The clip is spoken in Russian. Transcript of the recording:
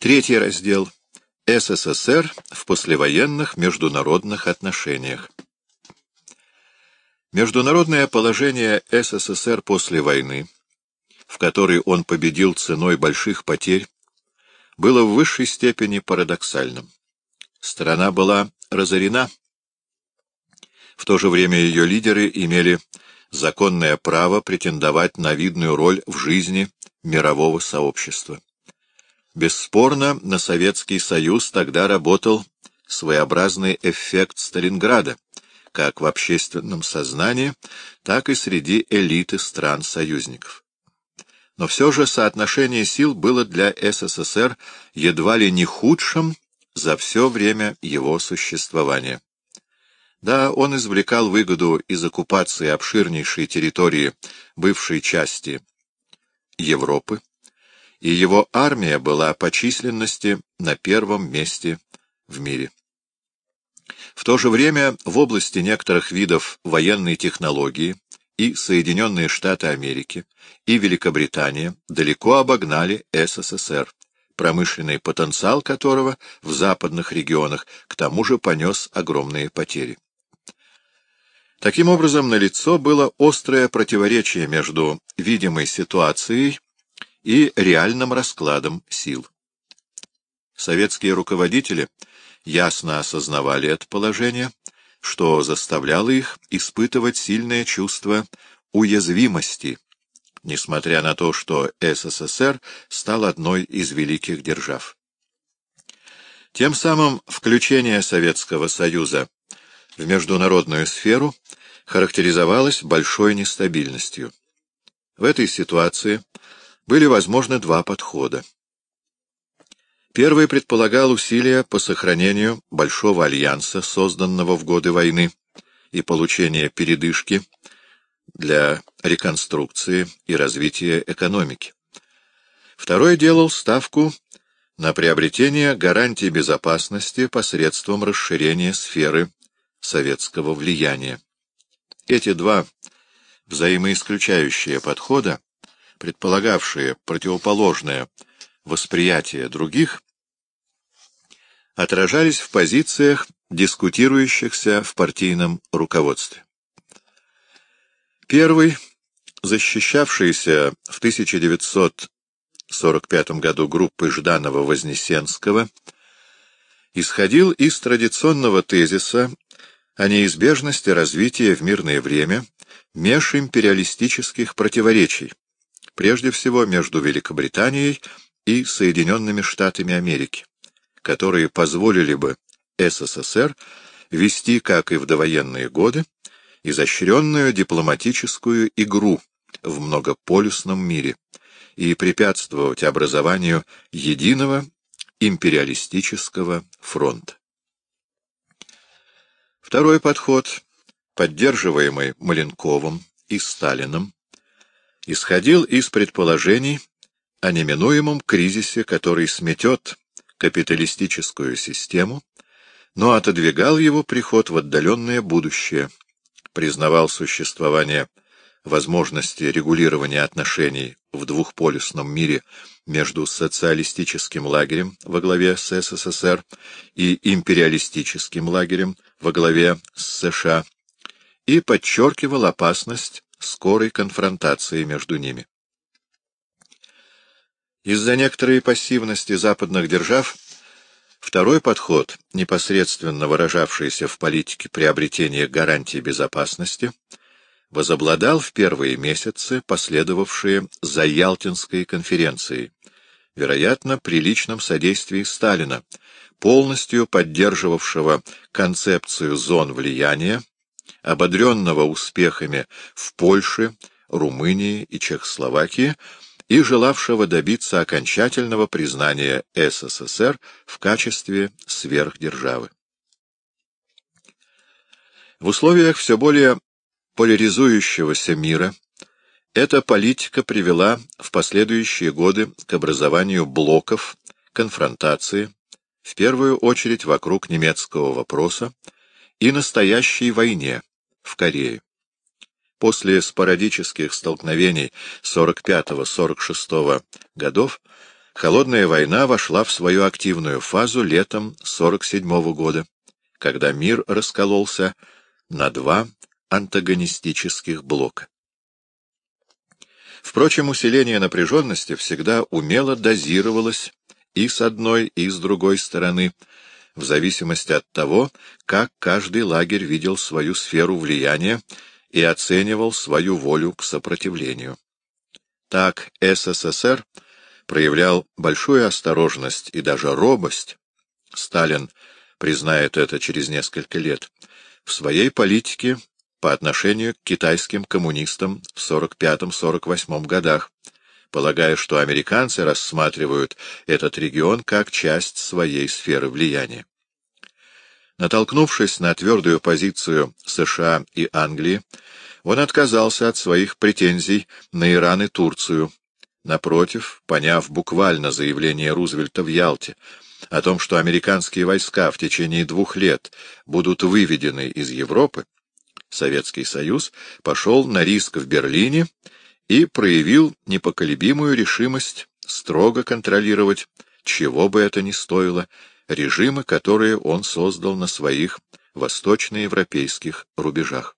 Третий раздел. СССР в послевоенных международных отношениях. Международное положение СССР после войны, в которой он победил ценой больших потерь, было в высшей степени парадоксальным. Страна была разорена. В то же время ее лидеры имели законное право претендовать на видную роль в жизни мирового сообщества. Бесспорно, на Советский Союз тогда работал своеобразный эффект Сталинграда, как в общественном сознании, так и среди элиты стран-союзников. Но все же соотношение сил было для СССР едва ли не худшим за все время его существования. Да, он извлекал выгоду из оккупации обширнейшей территории бывшей части Европы, и его армия была по численности на первом месте в мире. В то же время в области некоторых видов военной технологии и Соединенные Штаты Америки, и Великобритания далеко обогнали СССР, промышленный потенциал которого в западных регионах к тому же понес огромные потери. Таким образом, налицо было острое противоречие между видимой ситуацией и реальным раскладом сил. Советские руководители ясно осознавали это положение, что заставляло их испытывать сильное чувство уязвимости, несмотря на то, что СССР стал одной из великих держав. Тем самым включение Советского Союза в международную сферу характеризовалось большой нестабильностью. В этой ситуации были возможны два подхода. Первый предполагал усилия по сохранению Большого Альянса, созданного в годы войны, и получение передышки для реконструкции и развития экономики. Второй делал ставку на приобретение гарантий безопасности посредством расширения сферы советского влияния. Эти два взаимоисключающие подхода, предполагавшие противоположное восприятие других, отражались в позициях, дискутирующихся в партийном руководстве. Первый, защищавшийся в 1945 году группой Жданова-Вознесенского, исходил из традиционного тезиса о неизбежности развития в мирное время межимпериалистических противоречий, прежде всего между Великобританией и Соединенными Штатами Америки, которые позволили бы СССР вести, как и в довоенные годы, изощренную дипломатическую игру в многополюсном мире и препятствовать образованию единого империалистического фронта. Второй подход, поддерживаемый Маленковым и Сталиным, исходил из предположений о неминуемом кризисе, который сметет капиталистическую систему, но отодвигал его приход в отдаленное будущее, признавал существование возможности регулирования отношений в двухполюсном мире между социалистическим лагерем во главе с СССР и империалистическим лагерем во главе с США и подчеркивал опасность скорой конфронтации между ними. Из-за некоторой пассивности западных держав второй подход, непосредственно выражавшийся в политике приобретения гарантий безопасности, возобладал в первые месяцы, последовавшие за Ялтинской конференцией, вероятно, при личном содействии Сталина, полностью поддерживавшего концепцию зон влияния, ободренного успехами в Польше, Румынии и Чехословакии, и желавшего добиться окончательного признания СССР в качестве сверхдержавы. В условиях все более поляризующегося мира эта политика привела в последующие годы к образованию блоков, конфронтации, в первую очередь вокруг немецкого вопроса и настоящей войне в Корее. После спорадических столкновений 45-46 годов Холодная война вошла в свою активную фазу летом 47 года, когда мир раскололся на два антагонистических блока. Впрочем, усиление напряженности всегда умело дозировалось и с одной, и с другой стороны, в зависимости от того, как каждый лагерь видел свою сферу влияния и оценивал свою волю к сопротивлению. Так СССР проявлял большую осторожность и даже робость, Сталин признает это через несколько лет, в своей политике по отношению к китайским коммунистам в 45-48 годах, полагая, что американцы рассматривают этот регион как часть своей сферы влияния. Натолкнувшись на твердую позицию США и Англии, он отказался от своих претензий на Иран и Турцию. Напротив, поняв буквально заявление Рузвельта в Ялте о том, что американские войска в течение двух лет будут выведены из Европы, Советский Союз пошел на риск в Берлине и проявил непоколебимую решимость строго контролировать, чего бы это ни стоило, режимы, которые он создал на своих восточноевропейских рубежах.